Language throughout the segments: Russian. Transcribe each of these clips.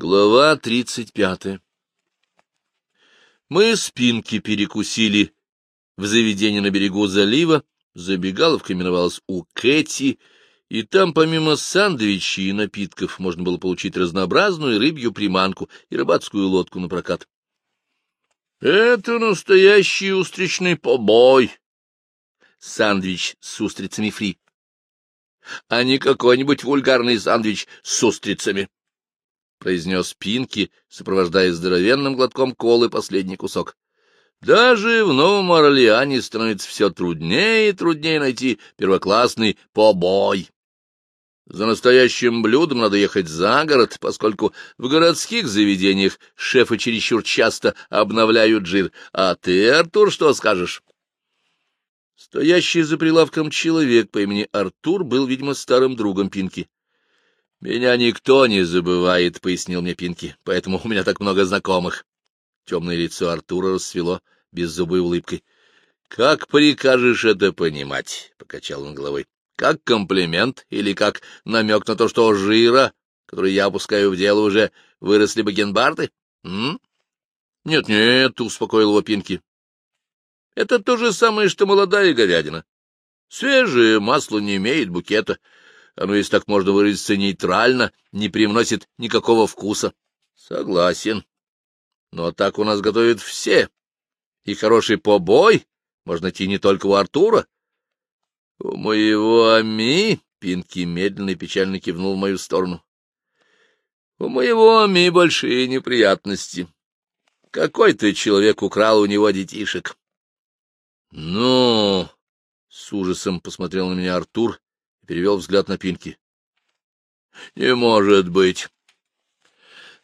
Глава тридцать пятая Мы с Пинки перекусили в заведении на берегу залива, забегаловка именовалась у Кэти, и там помимо сандвичей и напитков можно было получить разнообразную рыбью приманку и рыбацкую лодку на прокат. — Это настоящий устричный побой! Сандвич с устрицами фри. — А не какой-нибудь вульгарный сандвич с устрицами, — произнес Пинки, сопровождая здоровенным глотком колы последний кусок. Даже в Новом Орлеане становится все труднее и труднее найти первоклассный побой. За настоящим блюдом надо ехать за город, поскольку в городских заведениях шефы чересчур часто обновляют жир. А ты, Артур, что скажешь? Стоящий за прилавком человек по имени Артур был, видимо, старым другом Пинки. — Меня никто не забывает, — пояснил мне Пинки, — поэтому у меня так много знакомых. Темное лицо Артура расцвело беззубой улыбкой. — Как прикажешь это понимать? — покачал он головой. — Как комплимент или как намек на то, что жира, который я опускаю в дело, уже выросли бакенбарды? Нет, нет, — успокоил его Пинки. — Это то же самое, что молодая говядина. Свежее масло не имеет букета. Оно, если так можно выразиться, нейтрально, не привносит никакого вкуса. Согласен. Но так у нас готовят все. И хороший побой можно найти не только у Артура. У моего Ами, Пинки медленно и печально кивнул в мою сторону. У моего Ами большие неприятности. Какой-то человек украл у него детишек. Ну, с ужасом посмотрел на меня Артур перевел взгляд на Пинки. Не может быть.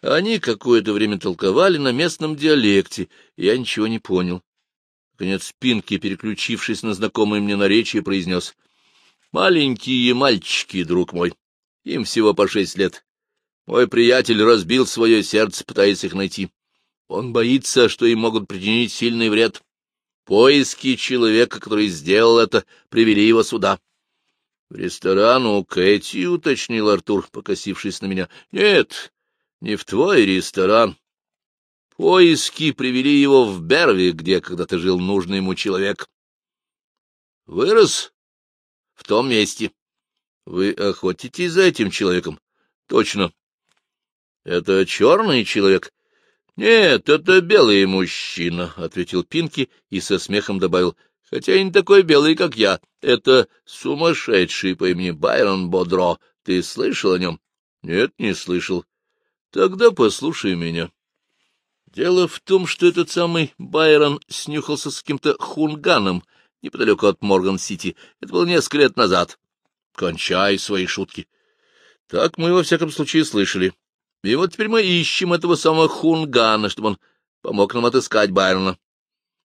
Они какое-то время толковали на местном диалекте, и я ничего не понял. Наконец Пинки, переключившись на знакомое мне наречие, произнес. — Маленькие мальчики, друг мой, им всего по шесть лет. Мой приятель разбил свое сердце, пытаясь их найти. Он боится, что им могут причинить сильный вред. Поиски человека, который сделал это, привели его сюда. — В ресторан у Кэти, — уточнил Артур, покосившись на меня. — Нет, не в твой ресторан. Поиски привели его в Берви, где когда-то жил нужный ему человек. Вырос в том месте. Вы охотитесь за этим человеком? Точно. Это черный человек? Нет, это белый мужчина, — ответил Пинки и со смехом добавил. Хотя и не такой белый, как я. Это сумасшедший по имени Байрон Бодро. Ты слышал о нем? Нет, не слышал. Тогда послушай меня. Дело в том, что этот самый Байрон снюхался с каким-то хунганом неподалеку от Морган-Сити. Это было несколько лет назад. Кончай свои шутки. Так мы, во всяком случае, слышали. И вот теперь мы ищем этого самого хунгана, чтобы он помог нам отыскать Байрона.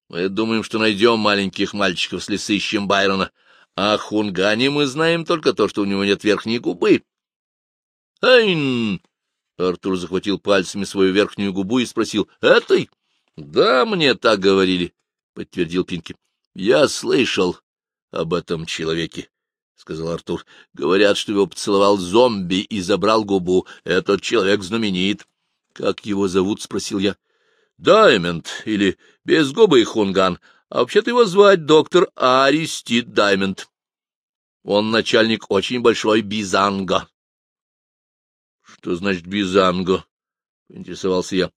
Мы думаем, что найдем маленьких мальчиков, если сыщем Байрона. А о хунгане мы знаем только то, что у него нет верхней губы. — Айн! Артур захватил пальцами свою верхнюю губу и спросил, — Этой? — Да, мне так говорили, — подтвердил Пинки. — Я слышал об этом человеке, — сказал Артур. — Говорят, что его поцеловал зомби и забрал губу. Этот человек знаменит. — Как его зовут? — спросил я. — Даймонд или Безгубый Хунган. А вообще-то его звать доктор Аристид Даймонд. Он начальник очень большой бизанга. Что значит бизанго? — поинтересовался я.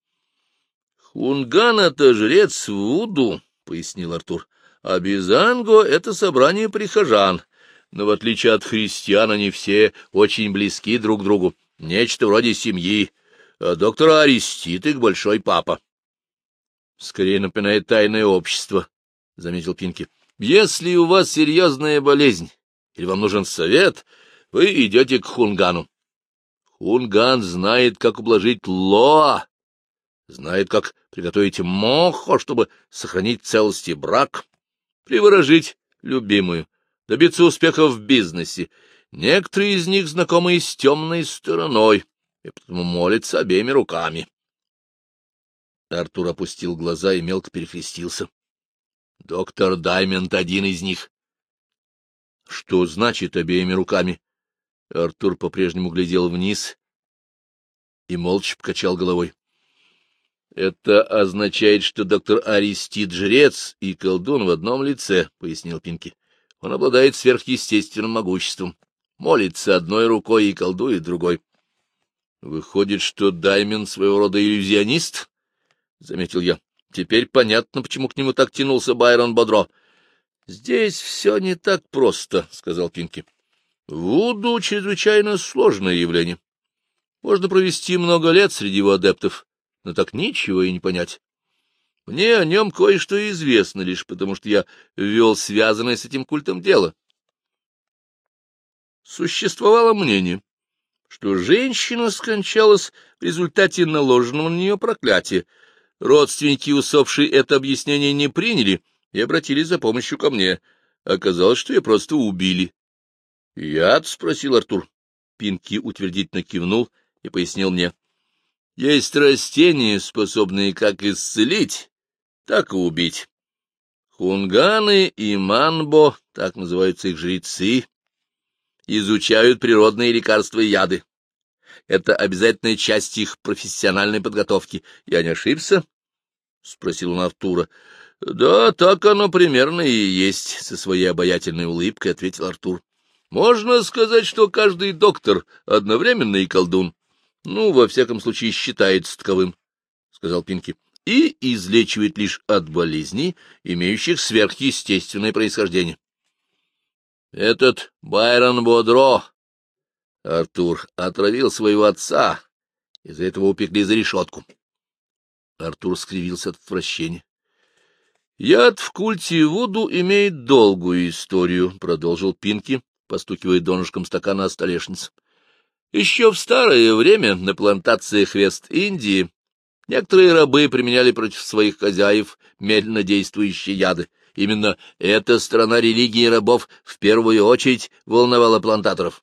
— Хунган — это жрец Вуду, — пояснил Артур. — А бизанго — это собрание прихожан. Но в отличие от христиан, они все очень близки друг к другу. Нечто вроде семьи. А доктор Аристит их большой папа. — Скорее напоминает тайное общество, — заметил Пинки. — Если у вас серьезная болезнь или вам нужен совет, вы идете к Хунгану. Унган знает, как ублажить Лоа, знает, как приготовить мохо, чтобы сохранить целости брак, приворожить любимую, добиться успеха в бизнесе. Некоторые из них знакомы с темной стороной, и потому молятся обеими руками. Артур опустил глаза и мелко перекрестился. Доктор Даймонд один из них. Что значит обеими руками? Артур по-прежнему глядел вниз, и молча покачал головой. — Это означает, что доктор Аристид — жрец и колдун в одном лице, — пояснил Пинки. — Он обладает сверхъестественным могуществом, молится одной рукой и колдует другой. — Выходит, что Даймен своего рода иллюзионист? — заметил я. — Теперь понятно, почему к нему так тянулся Байрон Бодро. — Здесь все не так просто, — сказал Пинки. — Вуду — чрезвычайно сложное явление. Можно провести много лет среди его адептов, но так ничего и не понять. Мне о нем кое-что известно лишь потому, что я вел связанное с этим культом дело. Существовало мнение, что женщина скончалась в результате наложенного на нее проклятия. Родственники усопшей это объяснение не приняли и обратились за помощью ко мне. Оказалось, что ее просто убили. — Яд? — спросил Артур. Пинки утвердительно кивнул и пояснил мне. Есть растения, способные как исцелить, так и убить. Хунганы и манбо, так называются их жрецы, изучают природные лекарства и яды. Это обязательная часть их профессиональной подготовки. Я не ошибся? — спросил он Артура. — Да, так оно примерно и есть, — со своей обаятельной улыбкой ответил Артур. — Можно сказать, что каждый доктор одновременно и колдун. — Ну, во всяком случае, считается таковым, — сказал Пинки, — и излечивает лишь от болезней, имеющих сверхъестественное происхождение. — Этот Байрон Бодро, Артур, отравил своего отца, из-за этого упекли за решетку. Артур скривился от отвращения. — Яд в культе Вуду имеет долгую историю, — продолжил Пинки, постукивая донышком стакана о столешницу. Еще в старое время на плантациях Вест-Индии некоторые рабы применяли против своих хозяев медленно действующие яды. Именно эта страна религии рабов в первую очередь волновала плантаторов.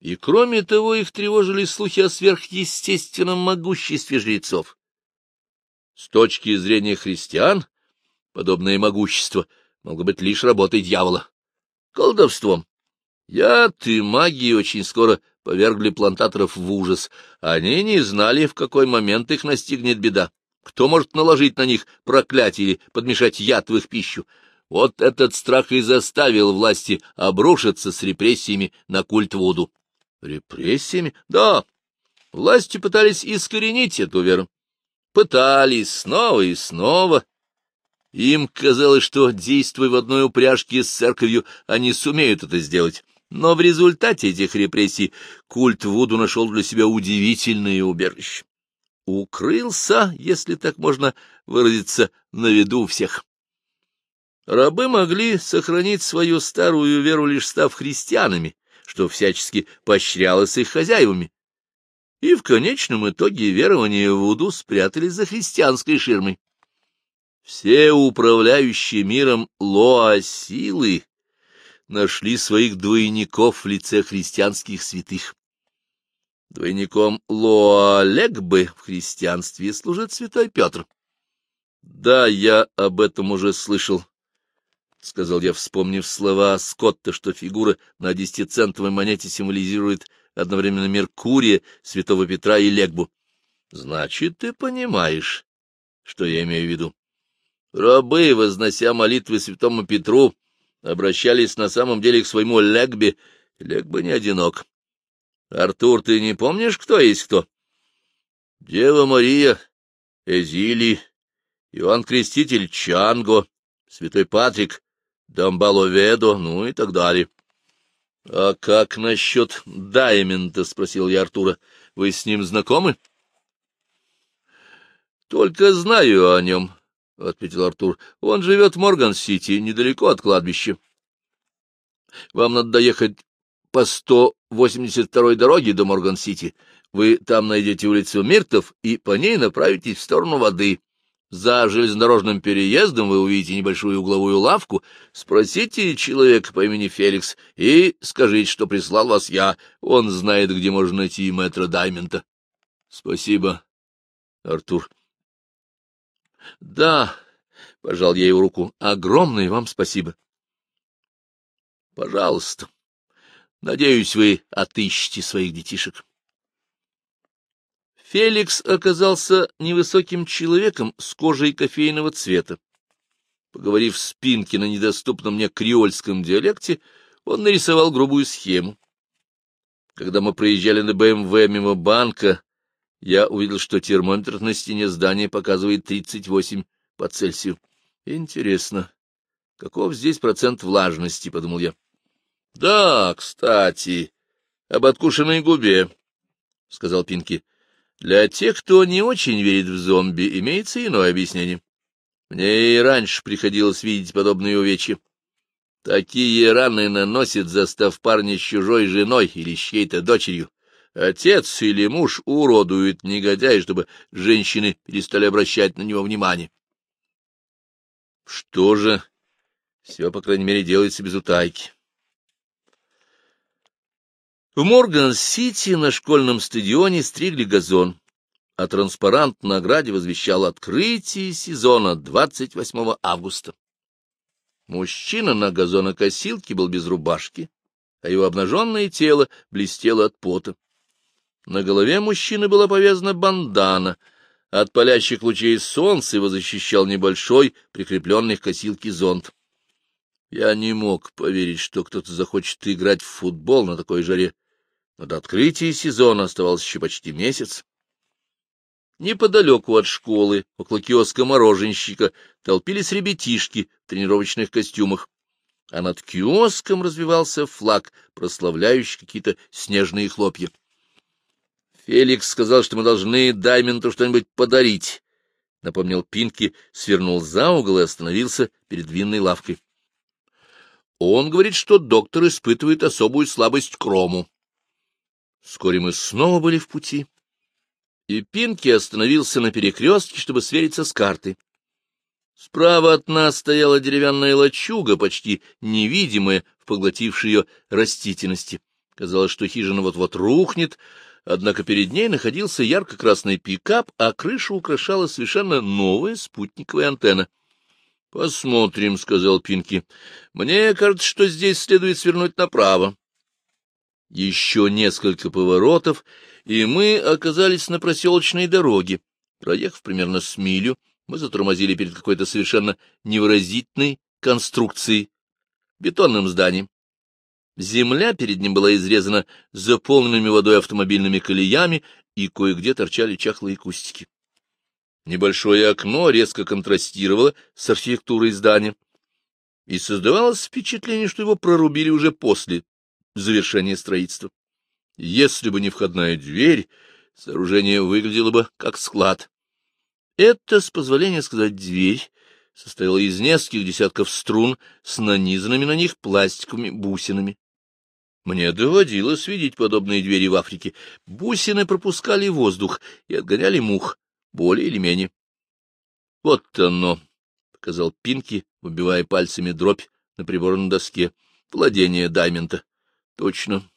И кроме того их тревожили слухи о сверхъестественном могуществе жрецов. С точки зрения христиан, подобное могущество могло быть лишь работой дьявола, колдовством. Яд и магия очень скоро повергли плантаторов в ужас. Они не знали, в какой момент их настигнет беда. Кто может наложить на них проклятие или подмешать яд в их пищу? Вот этот страх и заставил власти обрушиться с репрессиями на культ Вуду. Репрессиями? Да. Власти пытались искоренить эту веру. Пытались снова и снова. Им казалось, что, действуя в одной упряжке с церковью, они сумеют это сделать. Но в результате этих репрессий культ Вуду нашел для себя удивительное убежище. Укрылся, если так можно выразиться, на виду всех. Рабы могли сохранить свою старую веру, лишь став христианами, что всячески поощрялось их хозяевами. И в конечном итоге верования Вуду спрятались за христианской ширмой. Все управляющие миром лоа-силы нашли своих двойников в лице христианских святых. Двойником Лоалегбы в христианстве служит святой Петр. — Да, я об этом уже слышал, — сказал я, вспомнив слова Скотта, что фигура на десятицентовой монете символизирует одновременно Меркурия, святого Петра и Легбу. — Значит, ты понимаешь, что я имею в виду. Рабы, вознося молитвы святому Петру, обращались на самом деле к своему Легбе. Легба не одинок. Артур, ты не помнишь, кто есть кто? Дева Мария, Эзили, Иоанн Креститель Чанго, Святой Патрик, Дамбаловедо, ну и так далее. — А как насчет Даймента? — спросил я Артура. — Вы с ним знакомы? — Только знаю о нем, — ответил Артур. — Он живет в Морган-Сити, недалеко от кладбища. Вам надо доехать по 182-й дороге до Морган-Сити. Вы там найдете улицу Миртов и по ней направитесь в сторону воды. За железнодорожным переездом вы увидите небольшую угловую лавку. Спросите человека по имени Феликс и скажите, что прислал вас я. Он знает, где можно найти мэтра Даймента. — Спасибо, Артур. — Да, — пожал я его руку, — огромное вам спасибо. — Феликс оказался невысоким человеком с кожей кофейного цвета. Поговорив с Пинки на недоступном мне креольском диалекте, он нарисовал грубую схему. Когда мы проезжали на БМВ мимо банка, я увидел, что термометр на стене здания показывает 38 по Цельсию. Интересно, каков здесь процент влажности, — подумал я. — Да, кстати, об откушенной губе, — сказал Пинки. — Для тех, кто не очень верит в зомби, имеется иное объяснение. Мне и раньше приходилось видеть подобные увечья. Такие раны наносит, застав парня с чужой женой или с чьей-то дочерью. Отец или муж уродует негодяй, чтобы женщины перестали обращать на него внимание. Что же, все, по крайней мере, делается без утайки. В Морган-Сити на школьном стадионе стригли газон, а транспарант на ограде возвещал открытие сезона 28 августа. Мужчина на газонокосилке был без рубашки, а его обнаженное тело блестело от пота. На голове мужчины была повязана бандана. От палящих лучей солнца его защищал небольшой, прикрепленный к косилке зонт. Я не мог поверить, что кто-то захочет играть в футбол на такой жаре, но до открытия сезона оставался еще почти месяц. Неподалеку от школы, около киоска мороженщика, толпились ребятишки в тренировочных костюмах, а над киоском развивался флаг, прославляющий какие-то снежные хлопья. Феликс сказал, что мы должны Дайменту что-нибудь подарить. Напомнил Пинки, свернул за угол и остановился перед винной лавкой. Он говорит, что доктор испытывает особую слабость к рому. Вскоре мы снова были в пути, и Пинки остановился на перекрестке, чтобы свериться с картой. Справа от нас стояла деревянная лачуга, почти невидимая в поглотившей ее растительности. Казалось, что хижина вот-вот рухнет, Однако перед ней находился ярко-красный пикап, а крышу украшала совершенно новая спутниковая антенна. — Посмотрим, — сказал Пинки. — Мне кажется, что здесь следует свернуть направо. Еще несколько поворотов, и мы оказались на проселочной дороге. Проехав примерно с милю, мы затормозили перед какой-то совершенно невыразительной конструкцией, бетонным зданием. Земля перед ним была изрезана заполненными водой автомобильными колеями, и кое-где торчали чахлые кустики. Небольшое окно резко контрастировало с архитектурой здания, и создавалось впечатление, что его прорубили уже после завершения строительства. Если бы не входная дверь, сооружение выглядело бы как склад. Это, с позволения сказать, дверь состояла из нескольких десятков струн с нанизанными на них пластиковыми бусинами. Мне доводилось видеть подобные двери в Африке. Бусины пропускали воздух и отгоняли мух, более или менее. — Вот оно, — показал Пинки, выбивая пальцами дробь на приборной доске. — Владение Даймента. — Точно.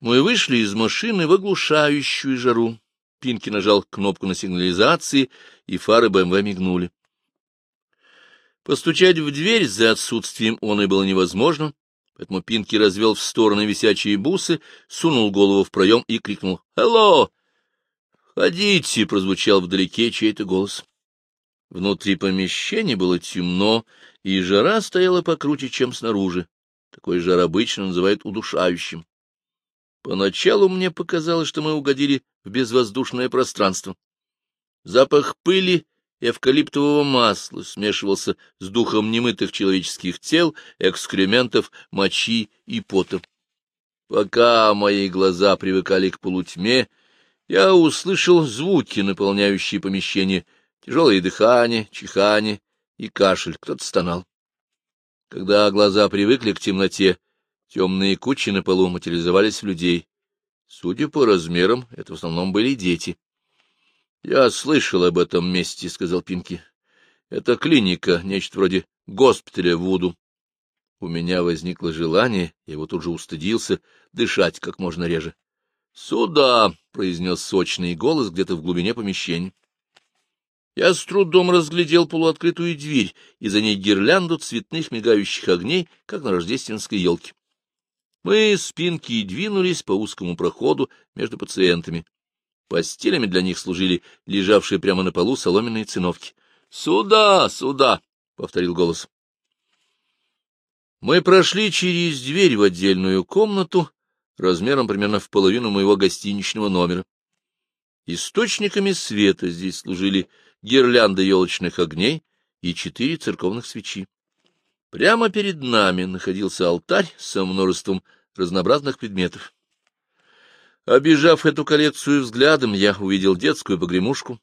Мы вышли из машины в оглушающую жару. Пинки нажал кнопку на сигнализации, и фары БМВ мигнули. Постучать в дверь за отсутствием он и было невозможно, Поэтому Пинки развел в стороны висячие бусы, сунул голову в проем и крикнул «Алло!» «Ходите!» — прозвучал вдалеке чей-то голос. Внутри помещения было темно, и жара стояла покруче, чем снаружи. Такой жар обычно называют удушающим. Поначалу мне показалось, что мы угодили в безвоздушное пространство. Запах пыли эвкалиптового масла смешивался с духом немытых человеческих тел, экскрементов, мочи и пота. Пока мои глаза привыкали к полутьме, я услышал звуки, наполняющие помещение, тяжелое дыхание, чихание и кашель, кто-то стонал. Когда глаза привыкли к темноте, темные кучи на полу материализовались в людей. Судя по размерам, это в основном были дети. — Я слышал об этом месте, — сказал Пинки. — Это клиника, нечто вроде госпиталя Вуду. У меня возникло желание, я его тут же устыдился, дышать как можно реже. — Сюда! — произнес сочный голос где-то в глубине помещения. Я с трудом разглядел полуоткрытую дверь и за ней гирлянду цветных мигающих огней, как на рождественской елке. Мы с Пинки двинулись по узкому проходу между пациентами. Постелями для них служили лежавшие прямо на полу соломенные циновки. — Сюда, сюда! — повторил голос. Мы прошли через дверь в отдельную комнату, размером примерно в половину моего гостиничного номера. Источниками света здесь служили гирлянды елочных огней и четыре церковных свечи. Прямо перед нами находился алтарь со множеством разнообразных предметов. Обижав эту коллекцию взглядом, я увидел детскую погремушку,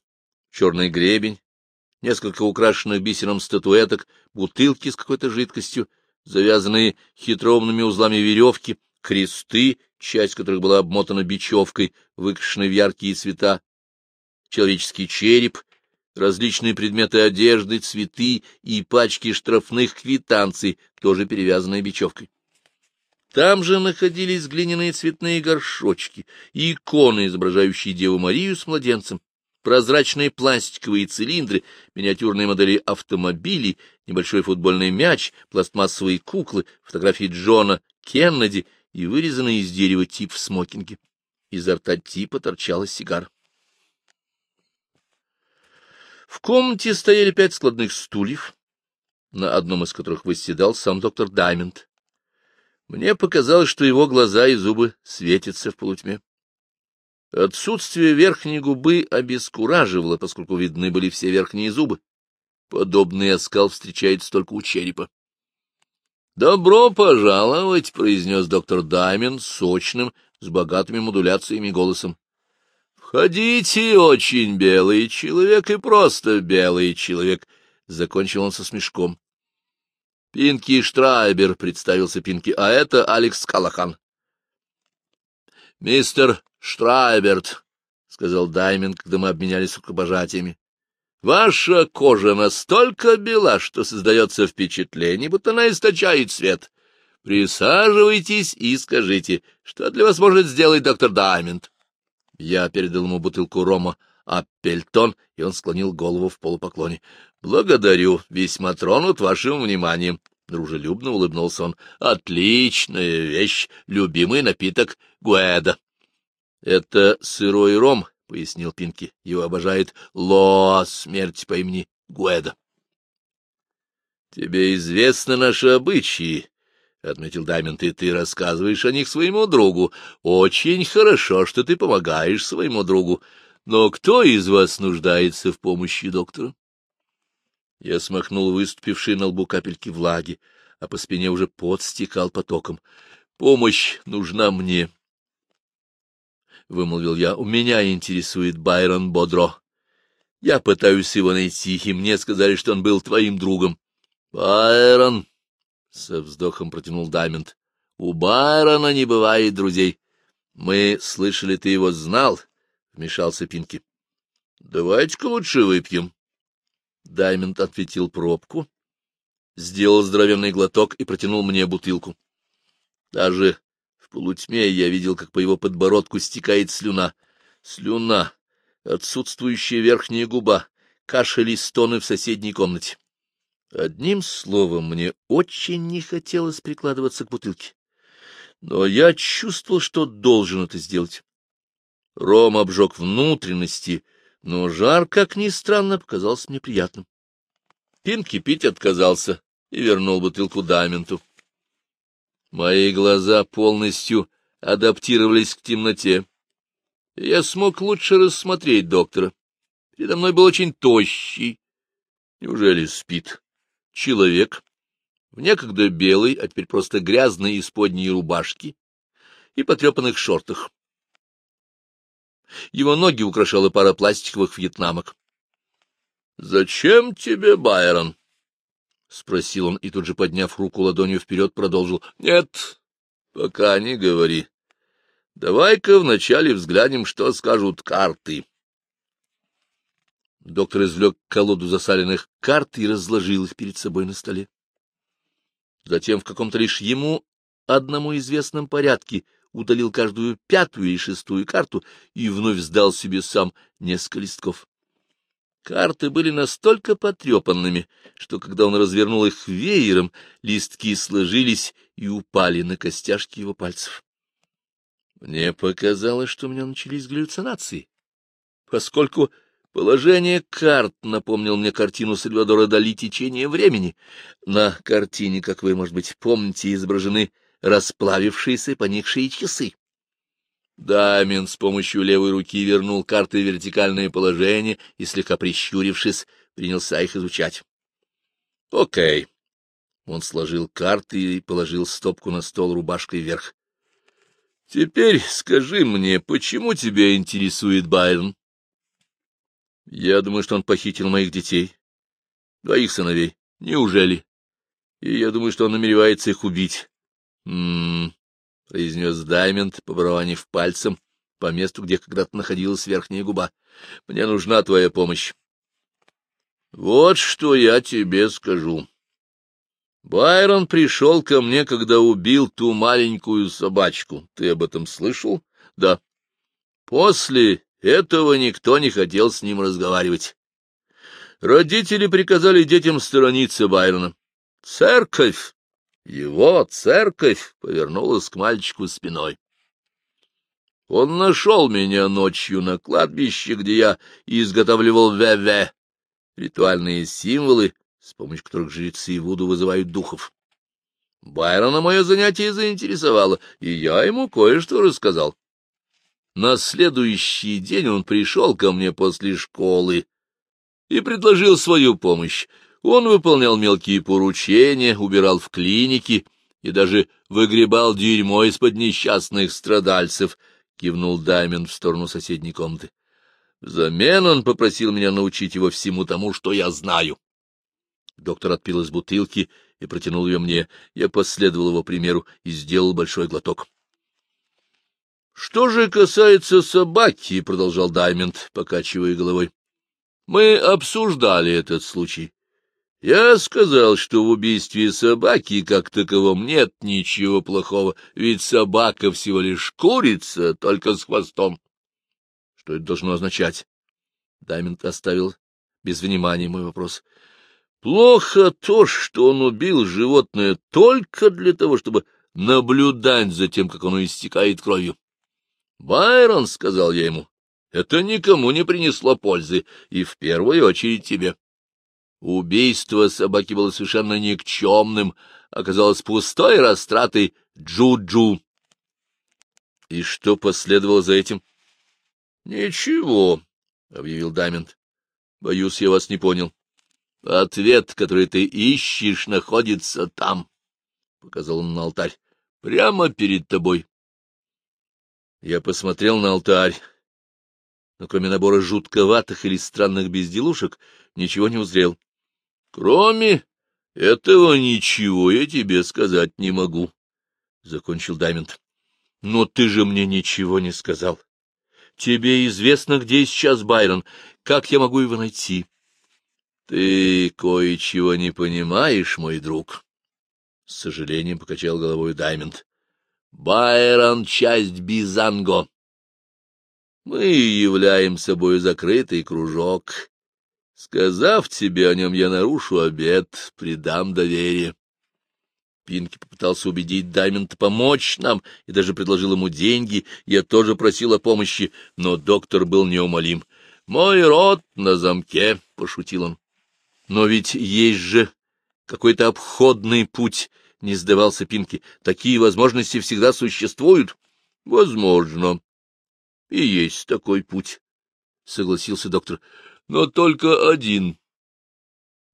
черный гребень, несколько украшенных бисером статуэток, бутылки с какой-то жидкостью, завязанные хитроумными узлами веревки, кресты, часть которых была обмотана бечевкой, выкрашенной в яркие цвета, человеческий череп, различные предметы одежды, цветы и пачки штрафных квитанций, тоже перевязанные бечевкой. Там же находились глиняные цветные горшочки, иконы, изображающие Деву Марию с младенцем, прозрачные пластиковые цилиндры, миниатюрные модели автомобилей, небольшой футбольный мяч, пластмассовые куклы, фотографии Джона Кеннеди и вырезанный из дерева тип в смокинге. Изо рта типа торчала сигара. В комнате стояли пять складных стульев, на одном из которых восседал сам доктор Даймонд. Мне показалось, что его глаза и зубы светятся в полутьме. Отсутствие верхней губы обескураживало, поскольку видны были все верхние зубы. Подобный оскал встречается только у черепа. — Добро пожаловать, — произнес доктор Даймен сочным, с богатыми модуляциями голосом. — Входите, очень белый человек и просто белый человек, — закончил он со смешком. — Пинки Штрайбер, — представился Пинки, — а это Алекс Калахан. — Мистер Штрайберт, — сказал Даймин, когда мы обменялись рукопожатиями, — ваша кожа настолько бела, что создается впечатление, будто она источает свет. Присаживайтесь и скажите, что для вас может сделать доктор Даймонд. Я передал ему бутылку рома Аппельтон, и он склонил голову в полупоклоне. — Благодарю, весьма тронут вашим вниманием. Дружелюбно улыбнулся он. — Отличная вещь, любимый напиток Гуэда. — Это сырой ром, — пояснил Пинки. Его обожает Лоа, смерть по имени Гуэда. — Тебе известны наши обычаи, — отметил Даймонд, — и ты рассказываешь о них своему другу. Очень хорошо, что ты помогаешь своему другу. Но кто из вас нуждается в помощи доктора? Я смахнул выступившие на лбу капельки влаги, а по спине уже пот стекал потоком. Помощь нужна мне. — вымолвил я, — у меня интересует Байрон Бодро. Я пытаюсь его найти, и мне сказали, что он был твоим другом. — Байрон! — со вздохом протянул Даймонд. — У Байрона не бывает друзей. — Мы слышали, ты его знал, — вмешался Пинки. — Давайте-ка лучше выпьем. Даймонд ответил пробку, сделал здоровенный глоток и протянул мне бутылку. Даже полутьме я видел, как по его подбородку стекает слюна. Слюна, отсутствующая верхняя губа, кашель и стоны в соседней комнате. Одним словом, мне очень не хотелось прикладываться к бутылке. Но я чувствовал, что должен это сделать. Ром обжег внутренности, но жар, как ни странно, показался мне приятным. Пинки пить отказался и вернул бутылку Даменту. Мои глаза полностью адаптировались к темноте. Я смог лучше рассмотреть доктора. Передо мной был очень тощий. Неужели спит? Человек в некогда белой, а теперь просто грязной исподней рубашке и потрепанных шортах. Его ноги украшала пара пластиковых вьетнамок. — Зачем тебе, Байрон? — спросил он и тут же, подняв руку ладонью вперед, продолжил. — Нет, пока не говори. Давай-ка вначале взглянем, что скажут карты. Доктор извлек колоду засаленных карт и разложил их перед собой на столе. Затем в каком-то лишь ему одному известном порядке удалил каждую пятую и шестую карту и вновь сдал себе сам несколько листков. Карты были настолько потрепанными, что когда он развернул их веером, листки сложились и упали на костяшки его пальцев. Мне показалось, что у меня начались галлюцинации. поскольку положение карт напомнил мне картину Сальвадора Дали «Течение времени». На картине, как вы, может быть, помните, изображены расплавившиеся поникшие часы. Дамин с помощью левой руки вернул карты в вертикальное положение и, слегка прищурившись, принялся их изучать. — Окей. Он сложил карты и положил стопку на стол рубашкой вверх. — Теперь скажи мне, почему тебя интересует Байрон? — Я думаю, что он похитил моих детей. Двоих сыновей. Неужели? И я думаю, что он намеревается их убить. М-м, — произнес Даймонд, побарованив пальцем по месту, где когда-то находилась верхняя губа. — Мне нужна твоя помощь. — Вот что я тебе скажу. Байрон пришел ко мне, когда убил ту маленькую собачку. Ты об этом слышал? — Да. После этого никто не хотел с ним разговаривать. Родители приказали детям сторониться Байрона. Церковь его церковь повернулась к мальчику спиной. Он нашел меня ночью на кладбище, где я изготавливал ВВ, ритуальные символы, с помощью которых жрецы Вуду вызывают духов. Байрона мое занятие заинтересовало, и я ему кое-что рассказал. На следующий день он пришел ко мне после школы и предложил свою помощь. Он выполнял мелкие поручения, убирал в клинике и даже выгребал дерьмо из-под несчастных страдальцев, — кивнул Даймен в сторону соседней комнаты. Взамен он попросил меня научить его всему тому, что я знаю. Доктор отпил из бутылки и протянул ее мне. Я последовал его примеру и сделал большой глоток. — Что же касается собаки, — продолжал Даймонд, покачивая головой, — мы обсуждали этот случай. Я сказал, что в убийстве собаки как таковом нет ничего плохого, ведь собака всего лишь курица, только с хвостом. Что это должно означать? Даймонд оставил без внимания мой вопрос. Плохо то, что он убил животное только для того, чтобы наблюдать за тем, как оно истекает кровью. Байрон, — сказал я ему, — это никому не принесло пользы, и в первую очередь тебе. Убийство собаки было совершенно никчемным, оказалось пустой растратой джу-джу. И что последовало за этим? — Ничего, — объявил Даймонд. — Боюсь, я вас не понял. — Ответ, который ты ищешь, находится там, — показал он на алтарь, — прямо перед тобой. Я посмотрел на алтарь, но кроме набора жутковатых или странных безделушек ничего не узрел. Кроме этого ничего я тебе сказать не могу, — закончил Даймонд. — Но ты же мне ничего не сказал. Тебе известно, где сейчас Байрон. Как я могу его найти? — Ты кое-чего не понимаешь, мой друг. С сожалением покачал головой Даймонд. — Байрон — часть Бизанго. Мы являем собой закрытый кружок, Сказав тебе о нем, я нарушу обед, предам доверие. Пинки попытался убедить Даймонда помочь нам и даже предложил ему деньги. Я тоже просил о помощи, но доктор был неумолим. — Мой рот на замке, — пошутил он. — Но ведь есть же какой-то обходный путь, — не сдавался Пинки. — Такие возможности всегда существуют. — Возможно. И есть такой путь, — согласился доктор но только один.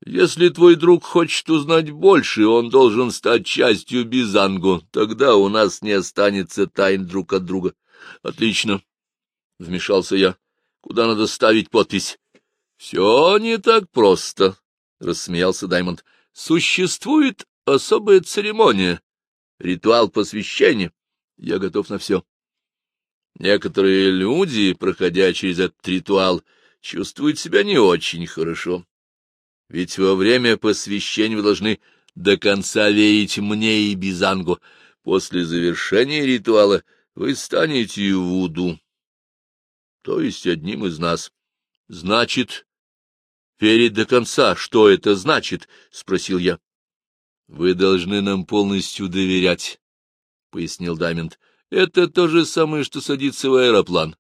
Если твой друг хочет узнать больше, он должен стать частью Бизанго, тогда у нас не останется тайн друг от друга. — Отлично, — вмешался я. — Куда надо ставить подпись? — Все не так просто, — рассмеялся Даймонд. — Существует особая церемония, ритуал посвящения. Я готов на все. Некоторые люди, проходя через этот ритуал, — чувствует себя не очень хорошо. Ведь во время посвящения вы должны до конца верить мне и Бизангу. После завершения ритуала вы станете Вуду, то есть одним из нас. — Значит, верить до конца. Что это значит? — спросил я. — Вы должны нам полностью доверять, — пояснил Дамент. — Это то же самое, что садиться в аэроплан.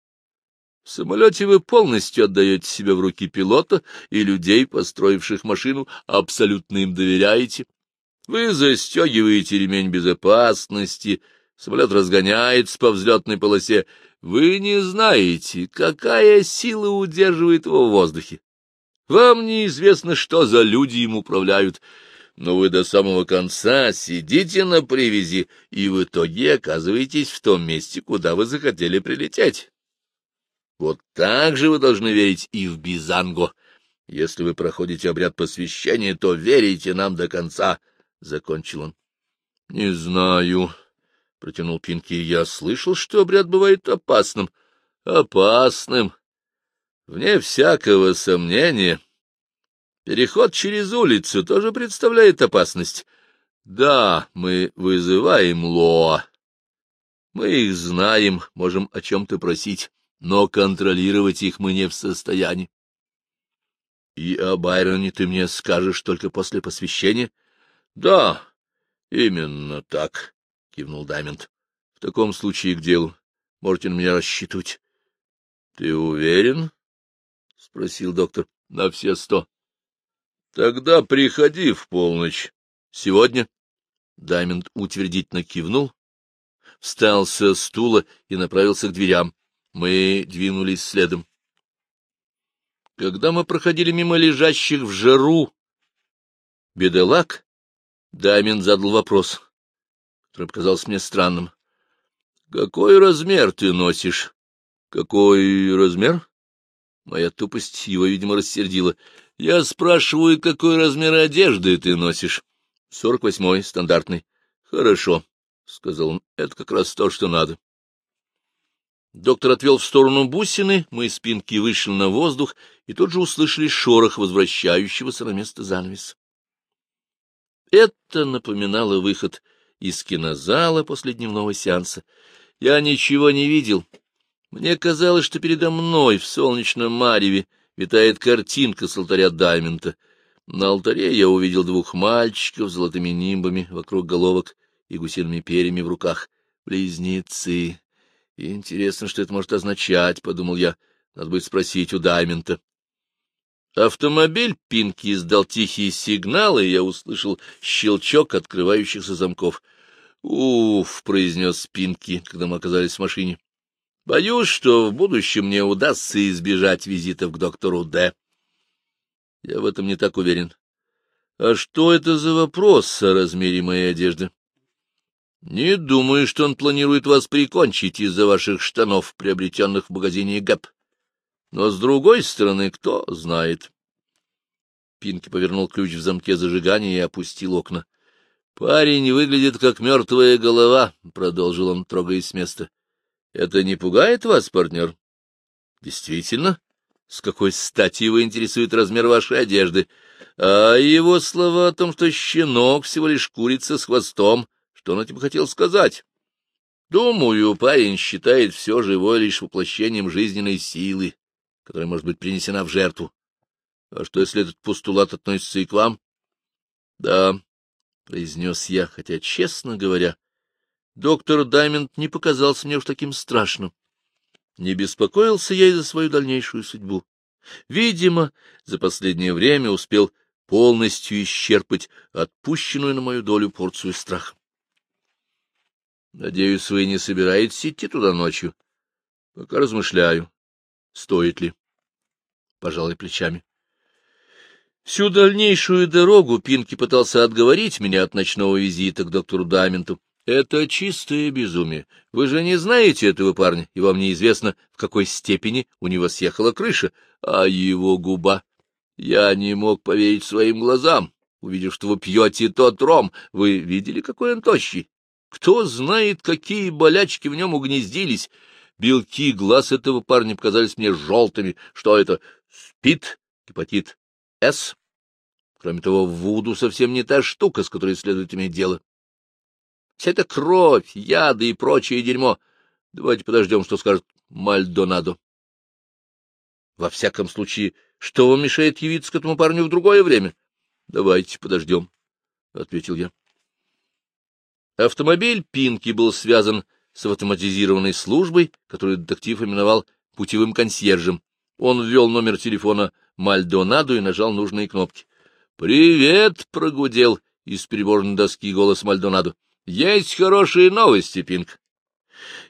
В самолете вы полностью отдаете себя в руки пилота и людей, построивших машину, абсолютно им доверяете. Вы застегиваете ремень безопасности, самолет разгоняется по взлетной полосе. Вы не знаете, какая сила удерживает его в воздухе. Вам неизвестно, что за люди им управляют, но вы до самого конца сидите на привязи и в итоге оказываетесь в том месте, куда вы захотели прилететь. Вот так же вы должны верить и в Бизанго. Если вы проходите обряд посвящения, то верите нам до конца, — закончил он. — Не знаю, — протянул Пинки. — Я слышал, что обряд бывает опасным. — Опасным? Вне всякого сомнения. Переход через улицу тоже представляет опасность. Да, мы вызываем Лоа. Мы их знаем, можем о чем-то просить но контролировать их мы не в состоянии. — И о Байроне ты мне скажешь только после посвящения? — Да, именно так, — кивнул Даймонд. — В таком случае к делу. Можете на меня рассчитывать. — Ты уверен? — спросил доктор. — На все сто. — Тогда приходи в полночь. — Сегодня? Даймонд утвердительно кивнул, встал со стула и направился к дверям. Мы двинулись следом. Когда мы проходили мимо лежащих в жару бедолаг, Дамин задал вопрос, который показался мне странным. — Какой размер ты носишь? — Какой размер? Моя тупость его, видимо, рассердила. — Я спрашиваю, какой размер одежды ты носишь? — Сорок восьмой, стандартный. — Хорошо, — сказал он, — это как раз то, что надо. Доктор отвел в сторону бусины, мы из спинки вышли на воздух и тут же услышали шорох возвращающегося на место занавеса. Это напоминало выход из кинозала после дневного сеанса. Я ничего не видел. Мне казалось, что передо мной в солнечном мареве витает картинка с алтаря Даймента. На алтаре я увидел двух мальчиков с золотыми нимбами вокруг головок и гусиными перьями в руках. Близнецы. Интересно, что это может означать, — подумал я. Надо будет спросить у Даймента. Автомобиль Пинки издал тихий сигнал, и я услышал щелчок открывающихся замков. «Уф!» — произнес Пинки, когда мы оказались в машине. «Боюсь, что в будущем мне удастся избежать визитов к доктору Д. Я в этом не так уверен. А что это за вопрос о размере моей одежды? Не думаю, что он планирует вас прикончить из-за ваших штанов, приобретенных в магазине ГЭП. Но, с другой стороны, кто знает. Пинки повернул ключ в замке зажигания и опустил окна. — Парень выглядит как мертвая голова, — продолжил он, трогаясь с места. — Это не пугает вас, партнер? — Действительно? С какой стати его интересует размер вашей одежды? А его слова о том, что щенок всего лишь курица с хвостом, что он этим хотел сказать? Думаю, парень считает все живое лишь воплощением жизненной силы, которая может быть принесена в жертву. А что, если этот постулат относится и к вам? — Да, — произнес я, хотя, честно говоря, доктор Даймонд не показался мне уж таким страшным. Не беспокоился я и за свою дальнейшую судьбу. Видимо, за последнее время успел полностью исчерпать отпущенную на мою долю порцию страха. Надеюсь, вы не собираетесь идти туда ночью? Пока размышляю. Стоит ли? Пожалуй, плечами. Всю дальнейшую дорогу Пинки пытался отговорить меня от ночного визита к доктору Даменту. Это чистое безумие. Вы же не знаете этого парня, и вам неизвестно, в какой степени у него съехала крыша, а его губа. Я не мог поверить своим глазам, увидев, что вы пьете тот ром. Вы видели, какой он тощий? Кто знает, какие болячки в нем угнездились. Белки глаз этого парня показались мне желтыми. Что это? Спит? Гепатит С? Кроме того, Вуду совсем не та штука, с которой следует иметь дело. Вся эта кровь, яды и прочее дерьмо. Давайте подождем, что скажет Мальдонадо. Во всяком случае, что вам мешает явиться к этому парню в другое время? — Давайте подождем, — ответил я. Автомобиль Пинки был связан с автоматизированной службой, которую детектив именовал путевым консьержем. Он ввел номер телефона Мальдонадо и нажал нужные кнопки. «Привет!» — прогудел из приборной доски голос Мальдонадо. «Есть хорошие новости, Пинк.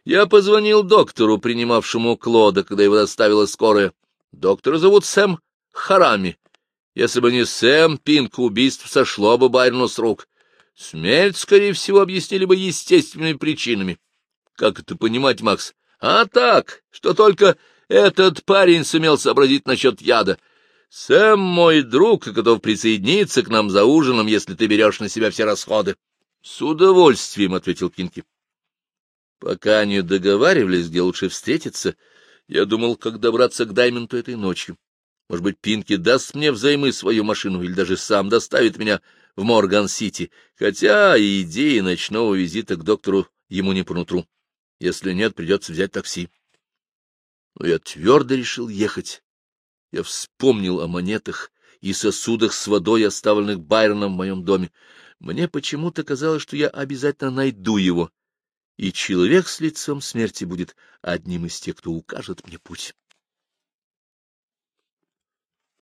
Я позвонил доктору, принимавшему Клода, когда его доставила скорая. Доктора зовут Сэм Харами. Если бы не Сэм, Пинк, убийство сошло бы Байрону с рук. Смерть, скорее всего, объяснили бы естественными причинами. Как это понимать, Макс? А так, что только этот парень сумел сообразить насчет яда. Сэм мой друг и готов присоединиться к нам за ужином, если ты берешь на себя все расходы. — С удовольствием, — ответил Пинки. Пока они договаривались, где лучше встретиться, я думал, как добраться к Даймонту этой ночью. Может быть, Пинки даст мне взаймы свою машину или даже сам доставит меня в Морган-Сити, хотя идея ночного визита к доктору ему не по нутру. Если нет, придется взять такси. Но я твердо решил ехать я вспомнил о монетах и сосудах с водой, оставленных Байроном в моем доме. Мне почему-то казалось, что я обязательно найду его, и человек с лицом смерти будет одним из тех, кто укажет мне путь.